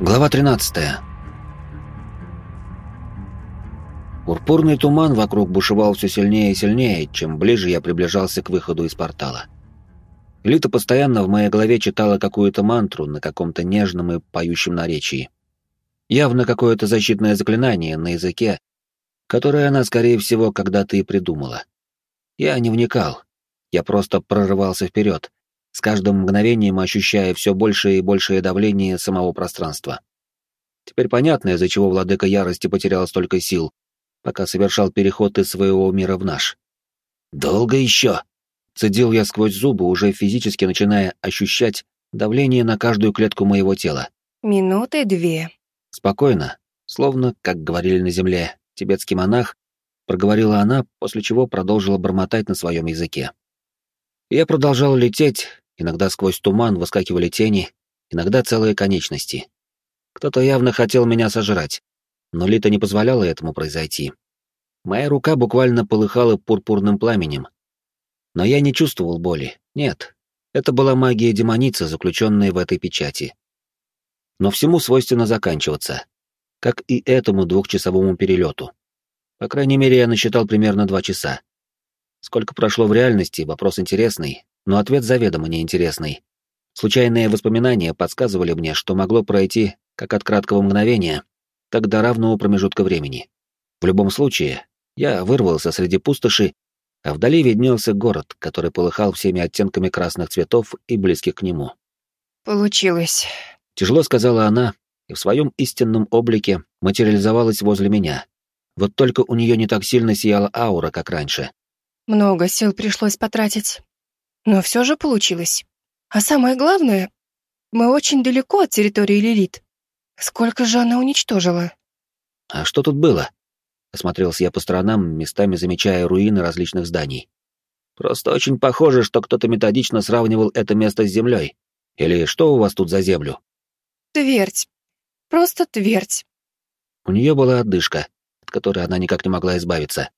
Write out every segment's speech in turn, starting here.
Глава 13. Пурпурный туман вокруг бушевал все сильнее и сильнее, чем ближе я приближался к выходу из портала. Лита постоянно в моей голове читала какую-то мантру на каком-то нежном и поющем наречии. Явно какое-то защитное заклинание на языке, которое она, скорее всего, когда-то и придумала. Я не вникал. Я просто прорывался вперед, с каждым мгновением ощущая все большее и большее давление самого пространства. Теперь понятно, из-за чего владыка ярости потерял столько сил, пока совершал переход из своего мира в наш. «Долго еще?» — цедил я сквозь зубы, уже физически начиная ощущать давление на каждую клетку моего тела. «Минуты две». Спокойно, словно, как говорили на земле, тибетский монах, проговорила она, после чего продолжила бормотать на своем языке. Я продолжал лететь, иногда сквозь туман выскакивали тени, иногда целые конечности. Кто-то явно хотел меня сожрать, но Лита не позволяла этому произойти. Моя рука буквально полыхала пурпурным пламенем. Но я не чувствовал боли, нет. Это была магия демоницы, заключенная в этой печати. Но всему свойственно заканчиваться, как и этому двухчасовому перелету. По крайней мере, я насчитал примерно два часа. Сколько прошло в реальности, вопрос интересный, но ответ заведомо неинтересный. Случайные воспоминания подсказывали мне, что могло пройти как от краткого мгновения, так до равного промежутка времени. В любом случае, я вырвался среди пустоши, а вдали виднелся город, который полыхал всеми оттенками красных цветов и близких к нему. «Получилось», — тяжело сказала она, и в своем истинном облике материализовалась возле меня. Вот только у нее не так сильно сияла аура, как раньше. Много сил пришлось потратить. Но все же получилось. А самое главное, мы очень далеко от территории Лилит. Сколько же она уничтожила? А что тут было? Осмотрелся я по сторонам, местами замечая руины различных зданий. Просто очень похоже, что кто-то методично сравнивал это место с землей. Или что у вас тут за землю? Твердь. Просто твердь. У нее была отдышка, от которой она никак не могла избавиться.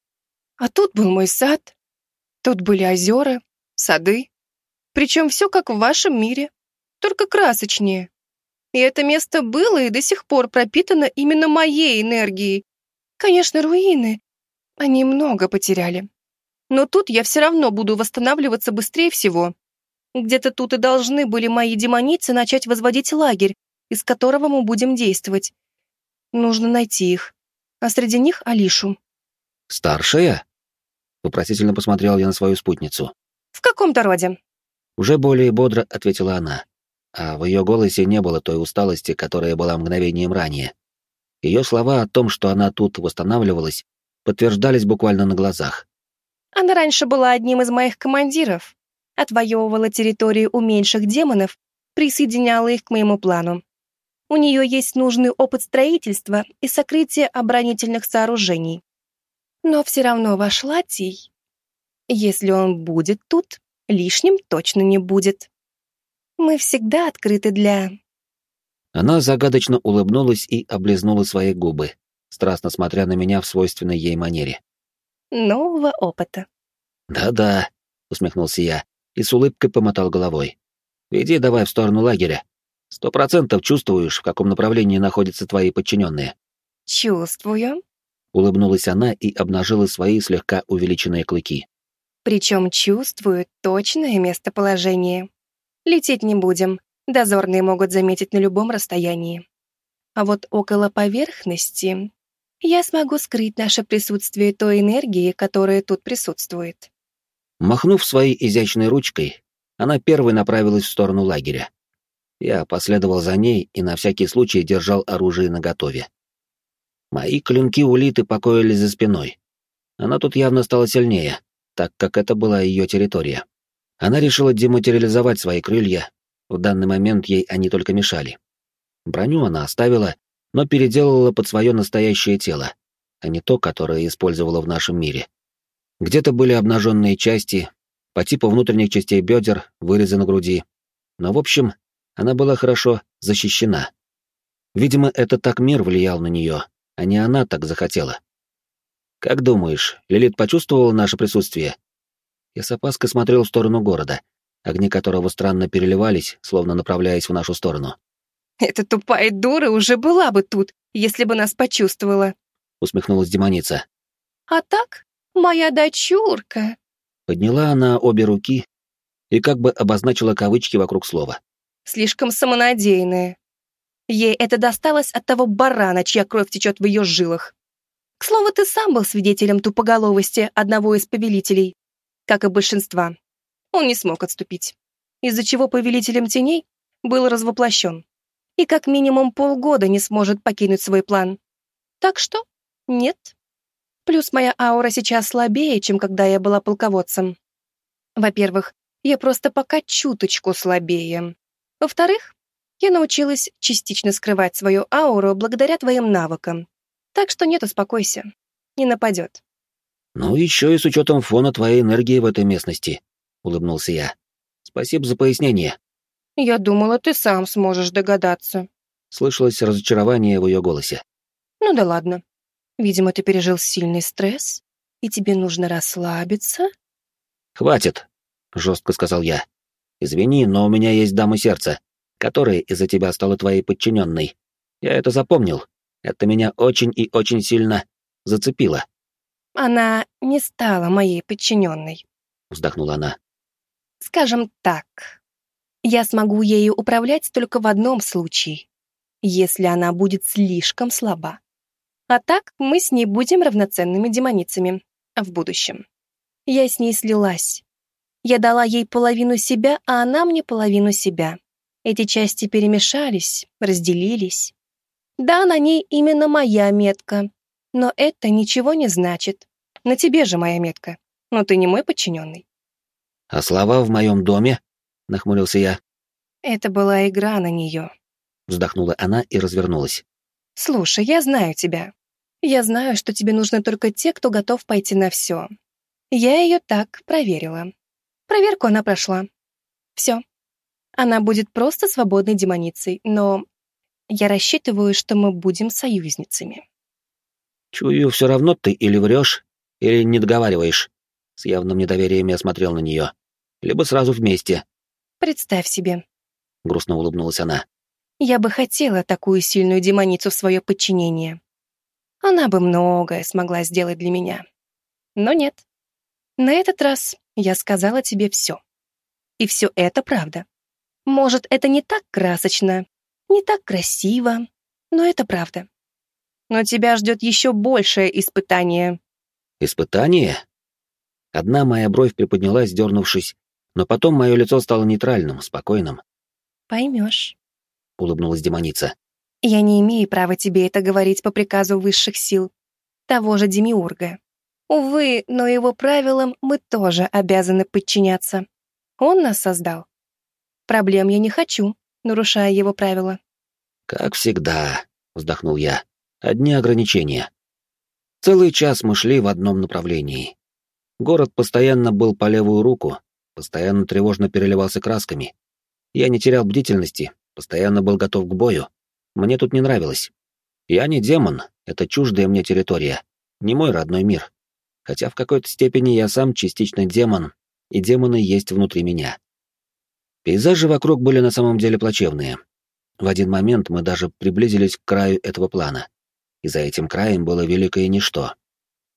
А тут был мой сад, Тут были озера, сады. Причем все как в вашем мире, только красочнее. И это место было и до сих пор пропитано именно моей энергией. Конечно, руины. Они много потеряли. Но тут я все равно буду восстанавливаться быстрее всего. Где-то тут и должны были мои демоницы начать возводить лагерь, из которого мы будем действовать. Нужно найти их. А среди них Алишу. «Старшая?» Вопросительно посмотрел я на свою спутницу. «В каком-то роде». Уже более бодро ответила она, а в ее голосе не было той усталости, которая была мгновением ранее. Ее слова о том, что она тут восстанавливалась, подтверждались буквально на глазах. «Она раньше была одним из моих командиров, отвоевывала территории у меньших демонов, присоединяла их к моему плану. У нее есть нужный опыт строительства и сокрытия оборонительных сооружений. Но все равно ваш Латий, если он будет тут, лишним точно не будет. Мы всегда открыты для...» Она загадочно улыбнулась и облизнула свои губы, страстно смотря на меня в свойственной ей манере. «Нового опыта». «Да-да», — усмехнулся я и с улыбкой помотал головой. «Веди давай в сторону лагеря. Сто процентов чувствуешь, в каком направлении находятся твои подчиненные». «Чувствую», Улыбнулась она и обнажила свои слегка увеличенные клыки. Причем чувствует точное местоположение. Лететь не будем, дозорные могут заметить на любом расстоянии. А вот около поверхности я смогу скрыть наше присутствие той энергии, которая тут присутствует. Махнув своей изящной ручкой, она первой направилась в сторону лагеря. Я последовал за ней и на всякий случай держал оружие наготове. Мои клинки улиты покоились за спиной. Она тут явно стала сильнее, так как это была ее территория. Она решила дематериализовать свои крылья, в данный момент ей они только мешали. Броню она оставила, но переделала под свое настоящее тело, а не то, которое использовала в нашем мире. Где-то были обнаженные части, по типу внутренних частей бедер, вырезы на груди. Но, в общем, она была хорошо защищена. Видимо, это так мир влиял на нее, а не она так захотела. Как думаешь, Лилит почувствовала наше присутствие? Я с опаской смотрел в сторону города, огни которого странно переливались, словно направляясь в нашу сторону. Эта тупая дура уже была бы тут, если бы нас почувствовала. Усмехнулась демоница. А так, моя дочурка. Подняла она обе руки и как бы обозначила кавычки вокруг слова. Слишком самонадеянная. Ей это досталось от того барана, чья кровь течет в ее жилах. К слову, ты сам был свидетелем тупоголовости одного из повелителей, как и большинства. Он не смог отступить, из-за чего повелителем теней был развоплощен и как минимум полгода не сможет покинуть свой план. Так что нет. Плюс моя аура сейчас слабее, чем когда я была полководцем. Во-первых, я просто пока чуточку слабее. Во-вторых, я научилась частично скрывать свою ауру благодаря твоим навыкам. Так что нет, успокойся. Не нападет. «Ну, еще и с учетом фона твоей энергии в этой местности», — улыбнулся я. «Спасибо за пояснение». «Я думала, ты сам сможешь догадаться». Слышалось разочарование в ее голосе. «Ну да ладно. Видимо, ты пережил сильный стресс, и тебе нужно расслабиться». «Хватит», — жестко сказал я. «Извини, но у меня есть дама сердца, которая из-за тебя стала твоей подчиненной. Я это запомнил. Это меня очень и очень сильно зацепило». «Она не стала моей подчиненной», — вздохнула она. «Скажем так, я смогу ею управлять только в одном случае, если она будет слишком слаба. А так мы с ней будем равноценными демоницами в будущем. Я с ней слилась. Я дала ей половину себя, а она мне половину себя. Эти части перемешались, разделились. Да, на ней именно моя метка, но это ничего не значит. На тебе же моя метка, но ты не мой подчиненный. «А слова в моем доме?» — нахмурился я. «Это была игра на нее», — вздохнула она и развернулась. «Слушай, я знаю тебя. Я знаю, что тебе нужны только те, кто готов пойти на все. Я ее так проверила. Проверку она прошла. Все. Она будет просто свободной демоницей, но я рассчитываю, что мы будем союзницами». «Чую, все равно ты или врешь, или не договариваешь?» С явным недоверием я смотрел на нее. «Либо сразу вместе». «Представь себе». Грустно улыбнулась она. «Я бы хотела такую сильную демоницу в свое подчинение. Она бы многое смогла сделать для меня. Но нет. На этот раз я сказала тебе все. И все это правда. Может, это не так красочно, не так красиво, но это правда. Но тебя ждет еще большее испытание. Испытание? Одна моя бровь приподнялась, дернувшись, но потом мое лицо стало нейтральным, спокойным. «Поймешь», — улыбнулась демоница. «Я не имею права тебе это говорить по приказу высших сил, того же Демиурга. Увы, но его правилам мы тоже обязаны подчиняться. Он нас создал. Проблем я не хочу, нарушая его правила». «Как всегда», — вздохнул я. «Одни ограничения». Целый час мы шли в одном направлении. Город постоянно был по левую руку, постоянно тревожно переливался красками. Я не терял бдительности, постоянно был готов к бою. Мне тут не нравилось. Я не демон, это чуждая мне территория, не мой родной мир. Хотя в какой-то степени я сам частично демон, и демоны есть внутри меня. Пейзажи вокруг были на самом деле плачевные. В один момент мы даже приблизились к краю этого плана. И за этим краем было великое ничто.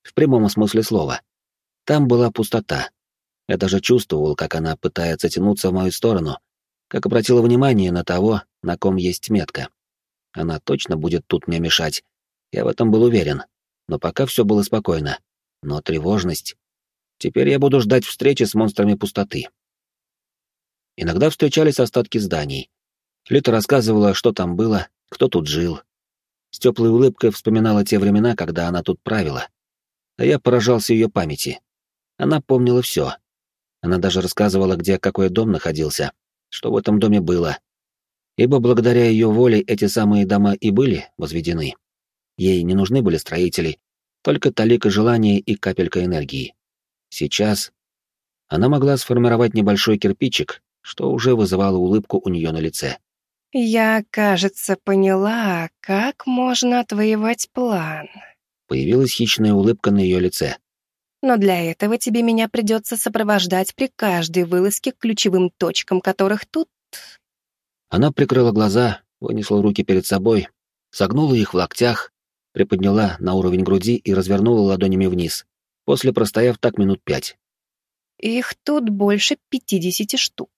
В прямом смысле слова. Там была пустота. Я даже чувствовал, как она пытается тянуться в мою сторону, как обратила внимание на того, на ком есть метка. Она точно будет тут мне мешать. Я в этом был уверен. Но пока все было спокойно. Но тревожность... Теперь я буду ждать встречи с монстрами пустоты. Иногда встречались остатки зданий. Лита рассказывала, что там было, кто тут жил. С теплой улыбкой вспоминала те времена, когда она тут правила. А я поражался ее памяти. Она помнила все. Она даже рассказывала, где какой дом находился, что в этом доме было. Ибо благодаря ее воле эти самые дома и были возведены. Ей не нужны были строители, только талика желания и капелька энергии. Сейчас она могла сформировать небольшой кирпичик, что уже вызывало улыбку у нее на лице. «Я, кажется, поняла, как можно отвоевать план». Появилась хищная улыбка на ее лице. «Но для этого тебе меня придется сопровождать при каждой вылазке к ключевым точкам, которых тут...» Она прикрыла глаза, вынесла руки перед собой, согнула их в локтях, приподняла на уровень груди и развернула ладонями вниз, после простояв так минут пять. Их тут больше пятидесяти штук.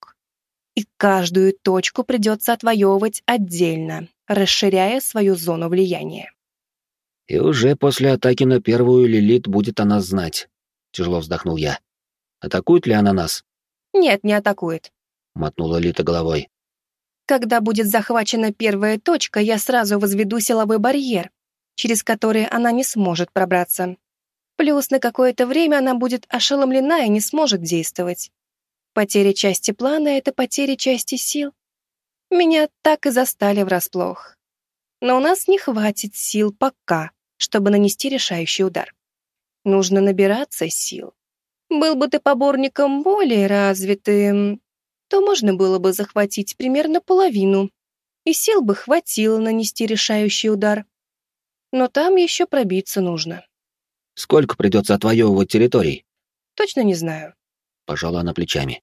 И каждую точку придется отвоевывать отдельно, расширяя свою зону влияния. И уже после атаки на первую Лилит будет о нас знать. Тяжело вздохнул я. Атакует ли она нас? Нет, не атакует. Мотнула Лита головой. Когда будет захвачена первая точка, я сразу возведу силовой барьер, через который она не сможет пробраться. Плюс на какое-то время она будет ошеломлена и не сможет действовать. Потеря части плана — это потеря части сил. Меня так и застали врасплох. Но у нас не хватит сил пока, чтобы нанести решающий удар. Нужно набираться сил. Был бы ты поборником более развитым, то можно было бы захватить примерно половину, и сил бы хватило нанести решающий удар. Но там еще пробиться нужно. Сколько придется отвоевывать территорий? Точно не знаю. Пожала она плечами.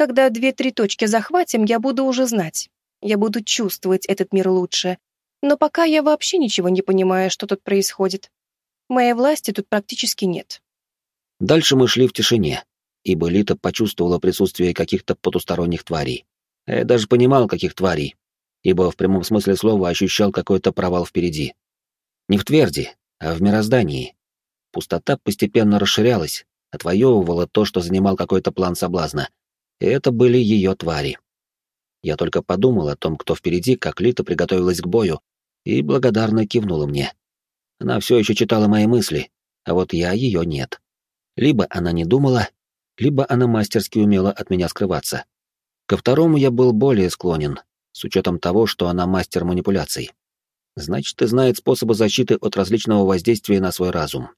Когда две-три точки захватим, я буду уже знать. Я буду чувствовать этот мир лучше. Но пока я вообще ничего не понимаю, что тут происходит. Моей власти тут практически нет. Дальше мы шли в тишине, ибо Лита почувствовала присутствие каких-то потусторонних тварей. Я даже понимал, каких тварей, ибо в прямом смысле слова ощущал какой-то провал впереди. Не в тверди, а в мироздании. Пустота постепенно расширялась, отвоевывала то, что занимал какой-то план соблазна. И это были ее твари. Я только подумал о том, кто впереди, как Лита приготовилась к бою, и благодарно кивнула мне. Она все еще читала мои мысли, а вот я ее нет. Либо она не думала, либо она мастерски умела от меня скрываться. Ко второму я был более склонен, с учетом того, что она мастер манипуляций. Значит, и знает способы защиты от различного воздействия на свой разум.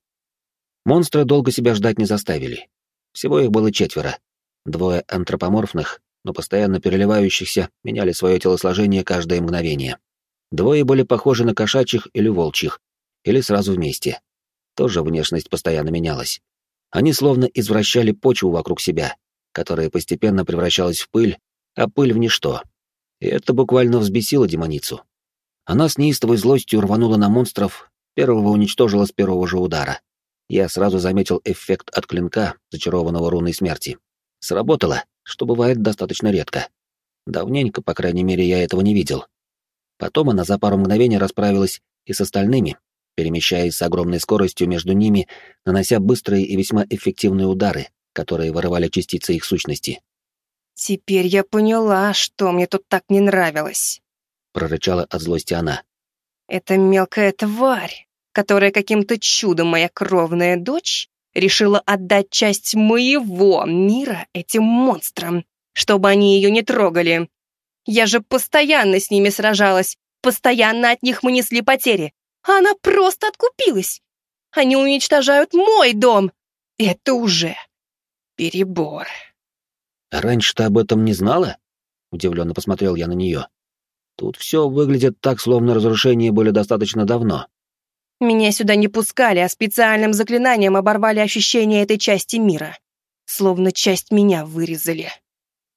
Монстры долго себя ждать не заставили. Всего их было четверо. Двое антропоморфных, но постоянно переливающихся, меняли свое телосложение каждое мгновение. Двое были похожи на кошачьих или волчьих, или сразу вместе. Тоже внешность постоянно менялась. Они словно извращали почву вокруг себя, которая постепенно превращалась в пыль, а пыль в ничто. И это буквально взбесило демоницу. Она с неистовой злостью рванула на монстров, первого уничтожила с первого же удара я сразу заметил эффект от клинка, зачарованного руной смерти. Сработало, что бывает достаточно редко. Давненько, по крайней мере, я этого не видел. Потом она за пару мгновений расправилась и с остальными, перемещаясь с огромной скоростью между ними, нанося быстрые и весьма эффективные удары, которые вырывали частицы их сущности. «Теперь я поняла, что мне тут так не нравилось», — прорычала от злости она. «Это мелкая тварь которая каким-то чудом моя кровная дочь решила отдать часть моего мира этим монстрам, чтобы они ее не трогали. Я же постоянно с ними сражалась, постоянно от них мы несли потери, а она просто откупилась. Они уничтожают мой дом. Это уже перебор. «Раньше ты об этом не знала?» Удивленно посмотрел я на нее. «Тут все выглядит так, словно разрушения были достаточно давно. Меня сюда не пускали, а специальным заклинанием оборвали ощущение этой части мира. Словно часть меня вырезали.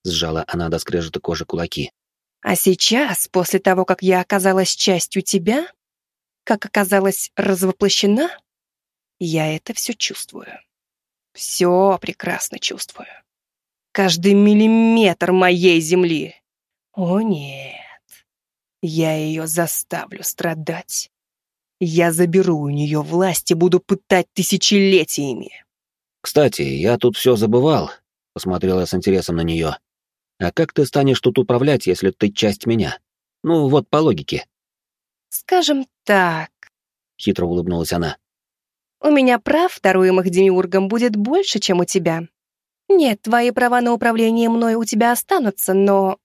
Сжала она до скрежета кожи кулаки. А сейчас, после того, как я оказалась частью тебя, как оказалась развоплощена, я это все чувствую. Все прекрасно чувствую. Каждый миллиметр моей земли. О нет, я ее заставлю страдать. Я заберу у нее власть и буду пытать тысячелетиями. Кстати, я тут все забывал, посмотрел я с интересом на нее. А как ты станешь тут управлять, если ты часть меня? Ну, вот по логике. Скажем так, хитро улыбнулась она. У меня прав, даруемых демиургом, будет больше, чем у тебя. Нет, твои права на управление мной у тебя останутся, но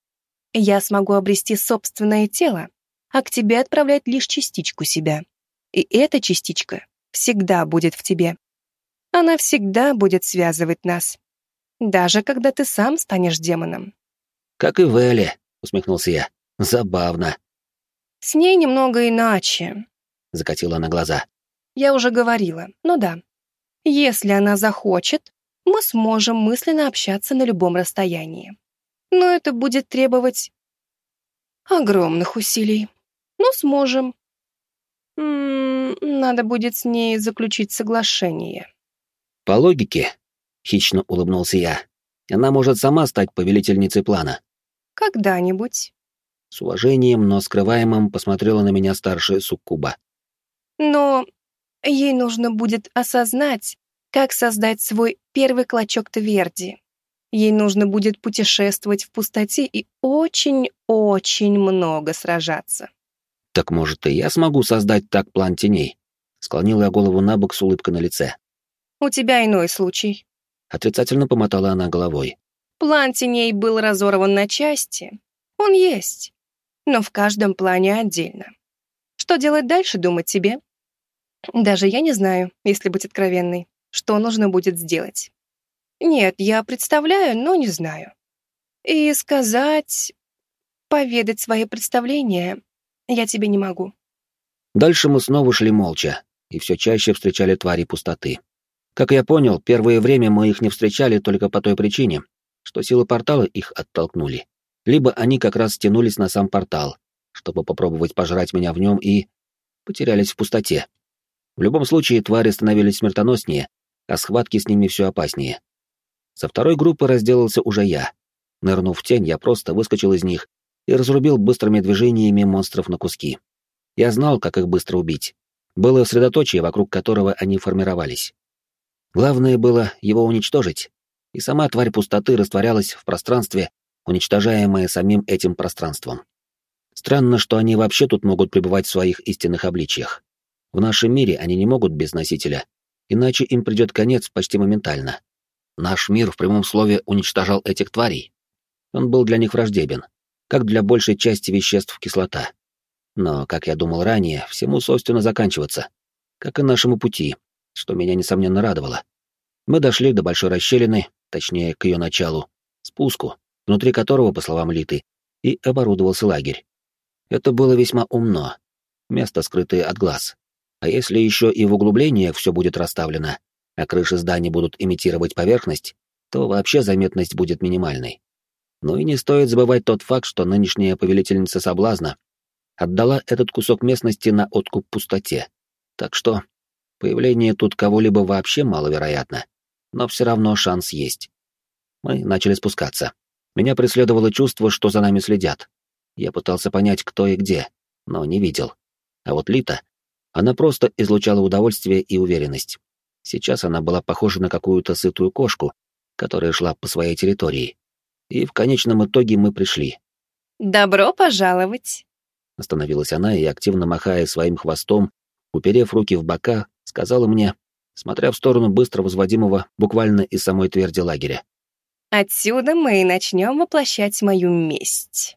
я смогу обрести собственное тело, а к тебе отправлять лишь частичку себя. И эта частичка всегда будет в тебе. Она всегда будет связывать нас. Даже когда ты сам станешь демоном. «Как и Вэлли», — усмехнулся я. «Забавно». «С ней немного иначе», — закатила она глаза. «Я уже говорила, ну да. Если она захочет, мы сможем мысленно общаться на любом расстоянии. Но это будет требовать Огромных усилий. Но сможем. М -м, надо будет с ней заключить соглашение. По логике, хищно улыбнулся я, она может сама стать повелительницей плана. Когда-нибудь. С уважением, но скрываемым посмотрела на меня старшая суккуба. Но ей нужно будет осознать, как создать свой первый клочок Тверди. Ей нужно будет путешествовать в пустоте и очень-очень много сражаться. «Так, может, и я смогу создать так план теней?» Склонила я голову на бок с улыбкой на лице. «У тебя иной случай». Отрицательно помотала она головой. «План теней был разорван на части. Он есть, но в каждом плане отдельно. Что делать дальше, думать тебе? Даже я не знаю, если быть откровенной, что нужно будет сделать. Нет, я представляю, но не знаю. И сказать, поведать свои представления я тебе не могу. Дальше мы снова шли молча, и все чаще встречали твари пустоты. Как я понял, первое время мы их не встречали только по той причине, что силы портала их оттолкнули. Либо они как раз стянулись на сам портал, чтобы попробовать пожрать меня в нем и... потерялись в пустоте. В любом случае, твари становились смертоноснее, а схватки с ними все опаснее. Со второй группы разделался уже я. Нырнув в тень, я просто выскочил из них и разрубил быстрыми движениями монстров на куски. Я знал, как их быстро убить. Было средоточие, вокруг которого они формировались. Главное было его уничтожить, и сама тварь пустоты растворялась в пространстве, уничтожаемое самим этим пространством. Странно, что они вообще тут могут пребывать в своих истинных обличьях. В нашем мире они не могут без носителя, иначе им придет конец почти моментально. Наш мир в прямом слове уничтожал этих тварей. Он был для них враждебен, как для большей части веществ кислота. Но, как я думал ранее, всему собственно заканчиваться, как и нашему пути, что меня несомненно радовало. Мы дошли до большой расщелины, точнее, к ее началу, спуску, внутри которого, по словам Литы, и оборудовался лагерь. Это было весьма умно. Место, скрытое от глаз. А если еще и в углублениях все будет расставлено, а крыши зданий будут имитировать поверхность, то вообще заметность будет минимальной. Но и не стоит забывать тот факт, что нынешняя повелительница соблазна отдала этот кусок местности на откуп пустоте. Так что появление тут кого-либо вообще маловероятно, но все равно шанс есть. Мы начали спускаться. Меня преследовало чувство, что за нами следят. Я пытался понять, кто и где, но не видел. А вот Лита, она просто излучала удовольствие и уверенность. Сейчас она была похожа на какую-то сытую кошку, которая шла по своей территории. И в конечном итоге мы пришли. «Добро пожаловать!» Остановилась она и, активно махая своим хвостом, уперев руки в бока, сказала мне, смотря в сторону быстро возводимого буквально из самой тверди лагеря. «Отсюда мы и начнем воплощать мою месть».